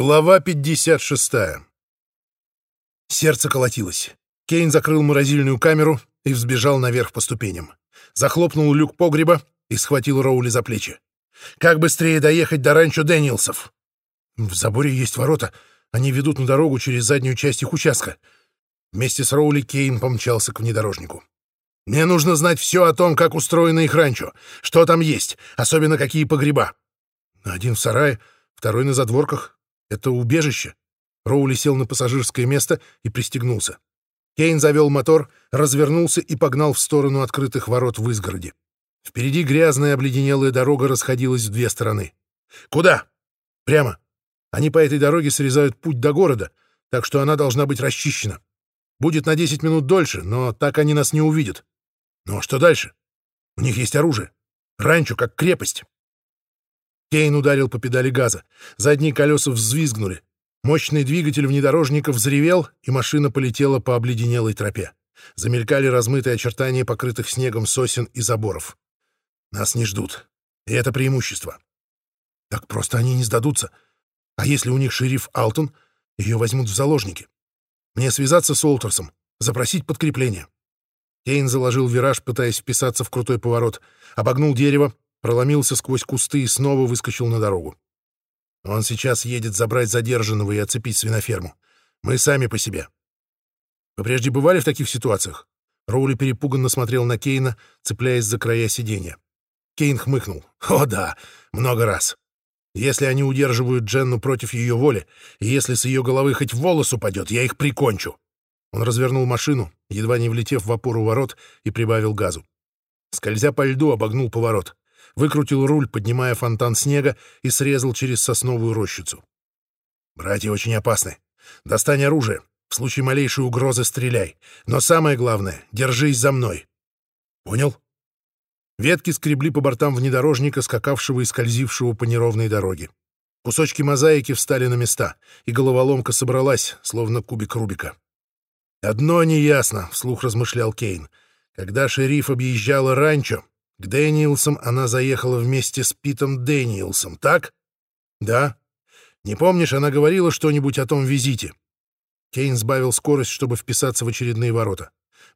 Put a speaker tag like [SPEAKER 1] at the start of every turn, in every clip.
[SPEAKER 1] Глава 56. Сердце колотилось. Кейн закрыл морозильную камеру и взбежал наверх по ступеням. Захлопнул люк погреба и схватил Роули за плечи. «Как быстрее доехать до ранчо Дэниелсов?» «В заборе есть ворота. Они ведут на дорогу через заднюю часть их участка». Вместе с Роули Кейн помчался к внедорожнику. «Мне нужно знать все о том, как устроено их ранчо, что там есть, особенно какие погреба». «Один в сарае, второй на задворках, это убежище. Роули сел на пассажирское место и пристегнулся. Кейн завел мотор, развернулся и погнал в сторону открытых ворот в изгороде. Впереди грязная обледенелая дорога расходилась в две стороны. «Куда?» «Прямо. Они по этой дороге срезают путь до города, так что она должна быть расчищена. Будет на 10 минут дольше, но так они нас не увидят. Ну а что дальше? У них есть оружие. Ранчо как крепость. Кейн ударил по педали газа. Задние колеса взвизгнули. Мощный двигатель внедорожника взревел, и машина полетела по обледенелой тропе. Замелькали размытые очертания покрытых снегом сосен и заборов. Нас не ждут. И это преимущество. Так просто они не сдадутся. А если у них шериф Алтон, ее возьмут в заложники. Мне связаться с Олтерсом, запросить подкрепление. Кейн заложил вираж, пытаясь вписаться в крутой поворот, обогнул дерево, проломился сквозь кусты и снова выскочил на дорогу. Он сейчас едет забрать задержанного и оцепить свиноферму. Мы сами по себе. Вы прежде бывали в таких ситуациях? Роули перепуганно смотрел на Кейна, цепляясь за края сиденья. Кейн хмыкнул. «О да, много раз. Если они удерживают Дженну против ее воли, и если с ее головы хоть волос упадет, я их прикончу». Он развернул машину, едва не влетев в опору ворот, и прибавил газу. Скользя по льду, обогнул поворот выкрутил руль, поднимая фонтан снега, и срезал через сосновую рощицу. «Братья очень опасны. Достань оружие. В случае малейшей угрозы стреляй. Но самое главное — держись за мной». «Понял?» Ветки скребли по бортам внедорожника, скакавшего и скользившего по неровной дороге. Кусочки мозаики встали на места, и головоломка собралась, словно кубик Рубика. «Одно неясно», — вслух размышлял Кейн. «Когда шериф объезжал ранчо, к Дэниелсам она заехала вместе с Питом Дэниелсом, так? Да. Не помнишь, она говорила что-нибудь о том визите? Кейн сбавил скорость, чтобы вписаться в очередные ворота.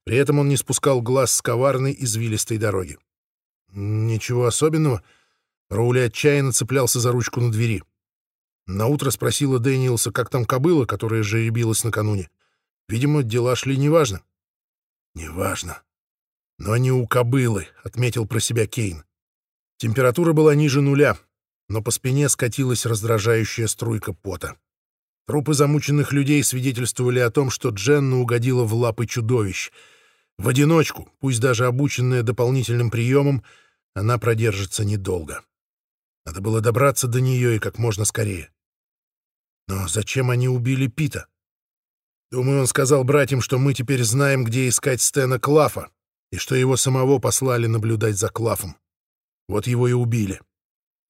[SPEAKER 1] При этом он не спускал глаз с коварной извилистой дороги. Ничего особенного. Роули отчаянно цеплялся за ручку на двери. Наутро спросила Дэниелса, как там кобыла, которая жеребилась накануне. Видимо, дела шли неважно. Неважно. «Но не у кобылы», — отметил про себя Кейн. Температура была ниже нуля, но по спине скатилась раздражающая струйка пота. Трупы замученных людей свидетельствовали о том, что Дженна угодила в лапы чудовищ. В одиночку, пусть даже обученная дополнительным приемом, она продержится недолго. Надо было добраться до нее и как можно скорее. Но зачем они убили Пита? Думаю, он сказал братьям, что мы теперь знаем, где искать Стена Клафа, и что его самого послали наблюдать за Клафом. Вот его и убили.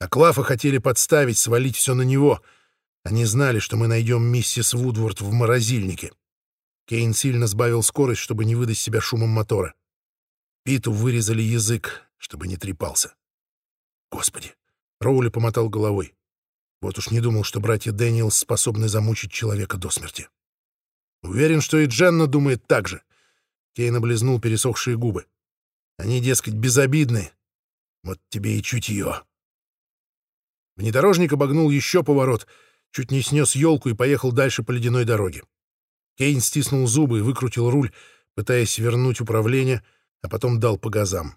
[SPEAKER 1] А Клафа хотели подставить, свалить все на него. Они знали, что мы найдем миссис Вудворд в морозильнике. Кейн сильно сбавил скорость, чтобы не выдать себя шумом мотора. Питу вырезали язык, чтобы не трепался. Господи! Роули помотал головой. Вот уж не думал, что братья Дэниелс способны замучить человека до смерти. Уверен, что и Дженна думает так же. Кейн облизнул пересохшие губы. Они, дескать, безобидны. Вот тебе и чутье. Внедорожник обогнул еще поворот, чуть не снес елку и поехал дальше по ледяной дороге. Кейн стиснул зубы и выкрутил руль, пытаясь вернуть управление, а потом дал по газам.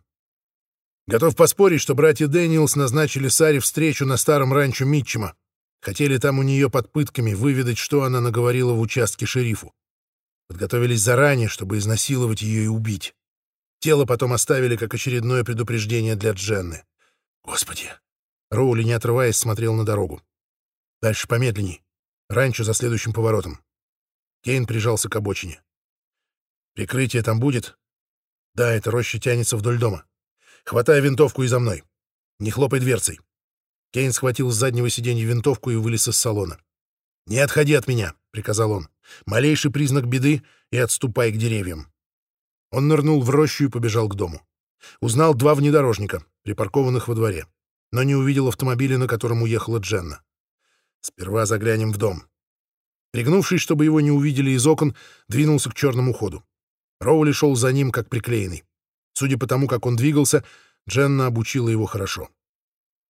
[SPEAKER 1] Готов поспорить, что братья Дэниелс назначили Саре встречу на старом ранчо Митчема. Хотели там у нее под пытками выведать, что она наговорила в участке шерифу. Подготовились заранее, чтобы изнасиловать ее и убить. Тело потом оставили как очередное предупреждение для Дженны. Господи! Роули, не отрываясь, смотрел на дорогу. Дальше помедленней. Раньше за следующим поворотом. Кейн прижался к обочине. «Прикрытие там будет?» «Да, эта роща тянется вдоль дома. Хватай винтовку и за мной. Не хлопай дверцей». Кейн схватил с заднего сиденья винтовку и вылез из салона. «Не отходи от меня», — приказал он. «Малейший признак беды и отступай к деревьям». Он нырнул в рощу и побежал к дому. Узнал два внедорожника, припаркованных во дворе, но не увидел автомобиля, на котором уехала Дженна. Сперва заглянем в дом. Пригнувшись, чтобы его не увидели из окон, двинулся к черному ходу. Роули шел за ним, как приклеенный. Судя по тому, как он двигался, Дженна обучила его хорошо.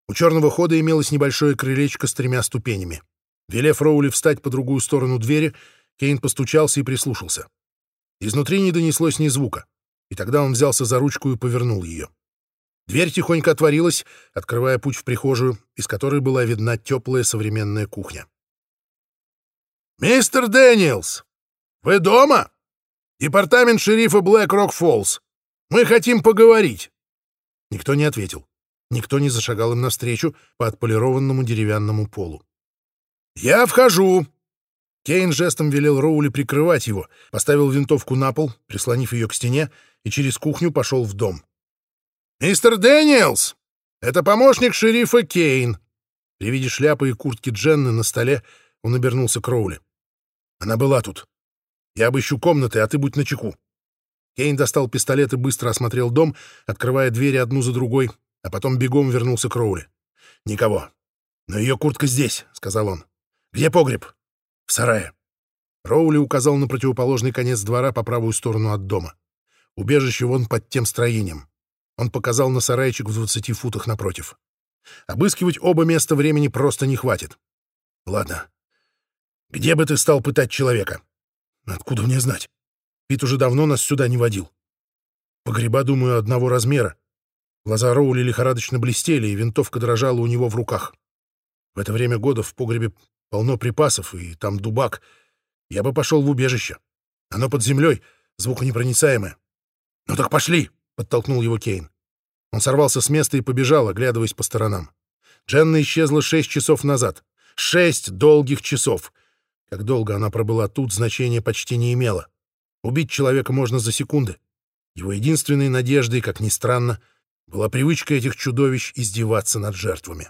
[SPEAKER 1] У черного хода имелось небольшое крылечко с тремя ступенями. Велев Роули встать по другую сторону двери, Кейн постучался и прислушался. Изнутри не донеслось ни звука, и тогда он взялся за ручку и повернул ее. Дверь тихонько отворилась, открывая путь в прихожую, из которой была видна теплая современная кухня. «Мистер Дэниелс, вы дома? Департамент шерифа Блэк Рок Фоллс. Мы хотим поговорить». Никто не ответил. Никто не зашагал им навстречу по отполированному деревянному полу. «Я вхожу!» Кейн жестом велел Роули прикрывать его, поставил винтовку на пол, прислонив ее к стене, и через кухню пошел в дом. «Мистер Дэниелс! Это помощник шерифа Кейн!» При виде шляпы и куртки Дженны на столе он обернулся к Роули. «Она была тут. Я обыщу комнаты, а ты будь начеку». Кейн достал пистолет и быстро осмотрел дом, открывая двери одну за другой, а потом бегом вернулся к Роули. «Никого. Но ее куртка здесь», — сказал он. «Где погреб?» «В сарае». Роули указал на противоположный конец двора по правую сторону от дома. Убежище вон под тем строением. Он показал на сарайчик в двадцати футах напротив. Обыскивать оба места времени просто не хватит. Ладно. Где бы ты стал пытать человека? Откуда мне знать? Пит уже давно нас сюда не водил. Погреба, думаю, одного размера. Глаза Роули лихорадочно блестели, и винтовка дрожала у него в руках. В это время года в погребе полно припасов, и там дубак. Я бы пошел в убежище. Оно под землей, звуконепроницаемое. «Ну так пошли!» — подтолкнул его Кейн. Он сорвался с места и побежал, оглядываясь по сторонам. Дженна исчезла шесть часов назад. Шесть долгих часов. Как долго она пробыла тут, значения почти не имело. Убить человека можно за секунды. Его единственной надеждой, как ни странно, была привычка этих чудовищ издеваться над жертвами.